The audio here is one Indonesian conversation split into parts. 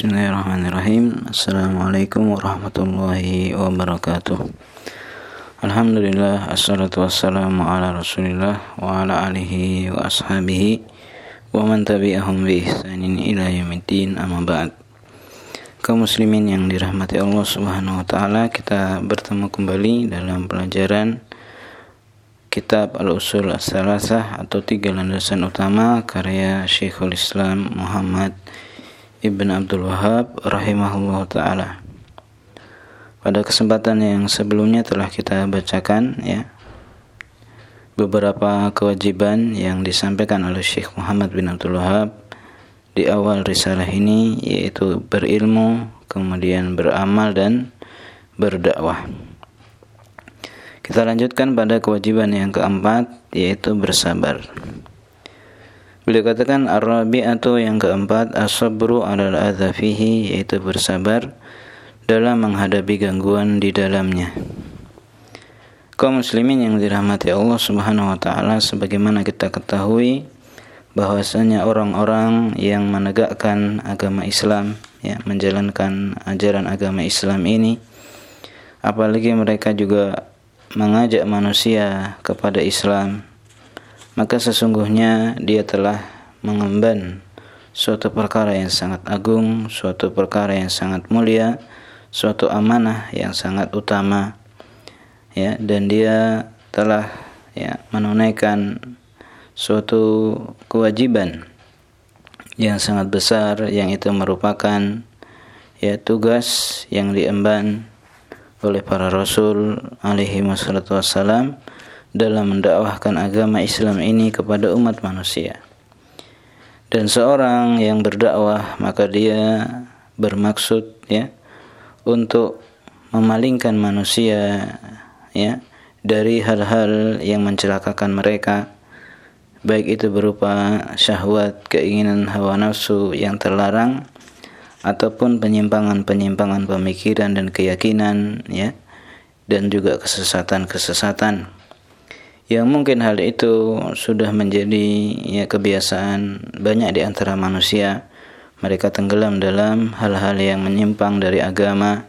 Bismillahirrahmanirrahim. Assalamualaikum warahmatullahi wabarakatuh. Alhamdulillah Assalatu wassalamu ala rasulillah Wa ala alihi wa ashabihi Wa man tabi'ahum bi ihsanin ila yamiddin amma ba'd. Kaum muslimin yang dirahmati Allah Subhanahu wa taala, kita bertemu kembali dalam pelajaran kitab Al-Usul As-Salasah atau tiga landasan utama karya Syekhul Islam Muhammad Ibn Abdul Wahab rahimahullah taala. Pada kesempatan yang sebelumnya telah kita bacakan ya beberapa kewajiban yang disampaikan oleh Syekh Muhammad bin Abdul Wahab di awal risalah ini yaitu berilmu, kemudian beramal dan berdakwah. Kita lanjutkan pada kewajiban yang keempat yaitu bersabar. Beliau katakan ar-rabi'atu yang keempat as-sabru 'alal yaitu bersabar dalam menghadapi gangguan di dalamnya. Kaum muslimin yang dirahmati Allah Subhanahu wa taala sebagaimana kita ketahui bahwasanya orang-orang yang menegakkan agama Islam ya menjalankan ajaran agama Islam ini apalagi mereka juga mengajak manusia kepada Islam maka sesungguhnya dia telah mengemban suatu perkara yang sangat agung, suatu perkara yang sangat mulia, suatu amanah yang sangat utama. Ya, dan dia telah ya menunaikan suatu kewajiban yang sangat besar yang itu merupakan ya tugas yang diemban oleh para rasul alaihi wassalam dalam mendakwahkan agama Islam ini kepada umat manusia. Dan seorang yang berdakwah maka dia bermaksud ya untuk memalingkan manusia ya dari hal-hal yang mencelakakan mereka baik itu berupa syahwat, keinginan hawa nafsu yang terlarang ataupun penyimpangan-penyimpangan pemikiran dan keyakinan ya dan juga kesesatan-kesesatan yang mungkin hal itu sudah menjadi ya kebiasaan banyak di antara manusia. Mereka tenggelam dalam hal-hal yang menyimpang dari agama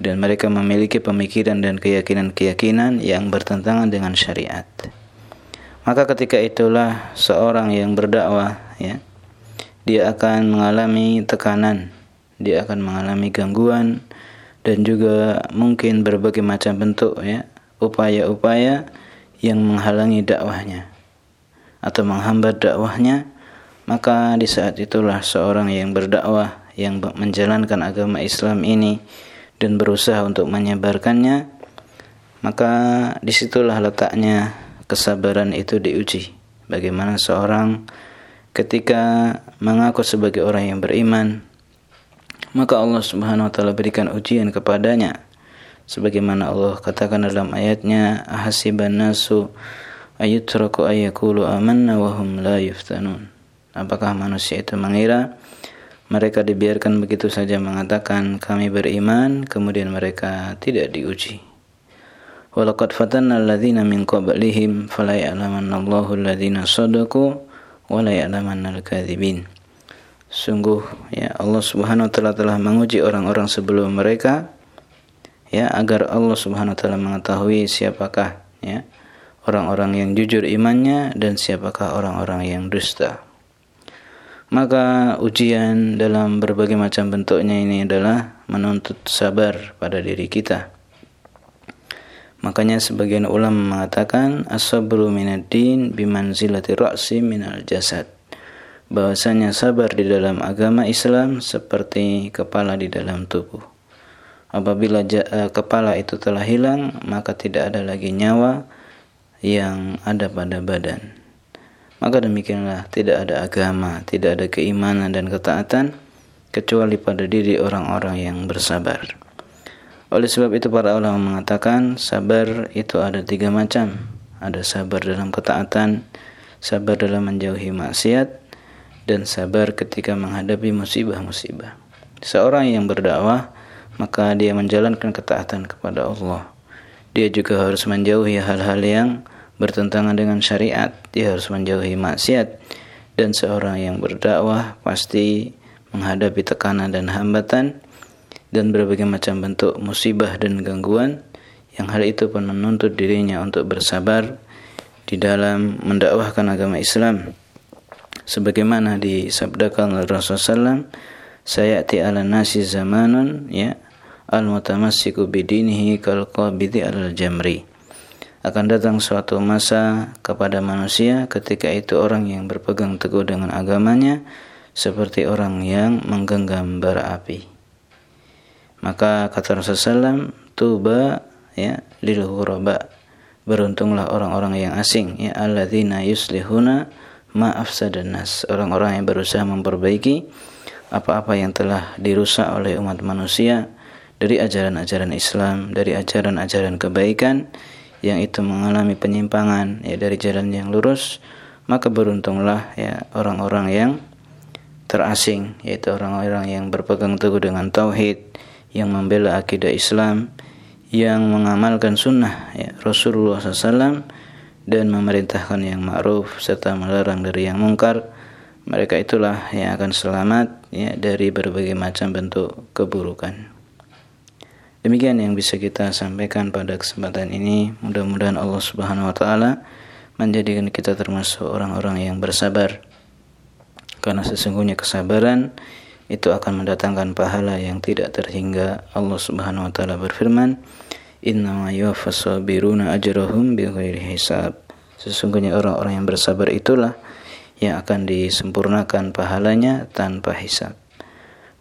dan mereka memiliki pemikiran dan keyakinan-keyakinan yang bertentangan dengan syariat. Maka ketika itulah seorang yang berdakwah ya dia akan mengalami tekanan dia akan mengalami gangguan dan juga mungkin berbagai macam bentuk ya upaya-upaya yang menghalangi dakwahnya atau menghambat dakwahnya maka di saat itulah seorang yang berdakwah yang menjalankan agama Islam ini dan berusaha untuk menyebarkannya maka di situlah letaknya kesabaran itu diuji. Bagaimana seorang ketika mengaku sebagai orang yang beriman maka Allah Subhanahu wa taala berikan ujian kepadanya sebagaimana Allah katakan dalam ayatnya hasiban nasu ayutraku ayakulu amanna wa hum la yuftanun. Apakah manusia itu mengira? Mereka dibiarkan begitu saja mengatakan kami beriman kemudian mereka tidak diuji. Walaqad fatanna alladhina min qablihim fala ya'lamanna Allahu alladhina sadaqu wa la ya'lamanna al-kadzibin sungguh ya Allah Subhanahu wa taala telah menguji orang-orang sebelum mereka ya agar Allah Subhanahu wa taala mengetahui siapakah ya orang-orang yang jujur imannya dan siapakah orang-orang yang dusta. Maka ujian dalam berbagai macam bentuknya ini adalah menuntut sabar pada diri kita. Makanya sebagian ulama mengatakan as-sabru minad-din bimanzilati ra'si minal jasad. Bahwasanya sabar di dalam agama Islam seperti kepala di dalam tubuh. Apabila uh, kepala itu telah hilang, maka tidak ada lagi nyawa yang ada pada badan. Maka demikianlah tidak ada agama, tidak ada keimanan dan ketaatan kecuali pada diri orang-orang yang bersabar. Oleh sebab itu para ulama mengatakan sabar itu ada tiga macam. Ada sabar dalam ketaatan, sabar dalam menjauhi maksiat, dan sabar ketika menghadapi musibah-musibah. Seorang yang berdakwah maka dia menjalankan ketaatan kepada Allah. Dia juga harus menjauhi hal-hal yang bertentangan dengan syariat. Dia harus menjauhi maksiat dan seorang yang berdakwah pasti menghadapi tekanan dan hambatan dan berbagai macam bentuk musibah dan gangguan yang hal itu pun menuntut dirinya untuk bersabar di dalam mendakwahkan agama Islam sebagaimana disabdakan oleh Rasulullah SAW sayati ala nasi zamanun ya al mutamassiku bidinihi kal qabidi al jamri akan datang suatu masa kepada manusia ketika itu orang yang berpegang teguh dengan agamanya seperti orang yang menggenggam bara api. Maka kata Rasulullah tuba ya lil beruntunglah orang-orang yang asing ya alladzina yuslihuna ma nas. Orang-orang yang berusaha memperbaiki apa-apa yang telah dirusak oleh umat manusia dari ajaran-ajaran Islam, dari ajaran-ajaran kebaikan yang itu mengalami penyimpangan ya dari jalan yang lurus, maka beruntunglah ya orang-orang yang terasing yaitu orang-orang yang berpegang teguh dengan tauhid, yang membela akidah Islam, yang mengamalkan sunnah ya, Rasulullah SAW dan memerintahkan yang ma'ruf serta melarang dari yang mungkar mereka itulah yang akan selamat ya dari berbagai macam bentuk keburukan. Demikian yang bisa kita sampaikan pada kesempatan ini. Mudah-mudahan Allah Subhanahu wa taala menjadikan kita termasuk orang-orang yang bersabar. Karena sesungguhnya kesabaran itu akan mendatangkan pahala yang tidak terhingga. Allah Subhanahu wa taala berfirman, "Innama yuwaffas sabiruna ajrahum bighairi hisab." Sesungguhnya orang-orang yang bersabar itulah yang akan disempurnakan pahalanya tanpa hisab.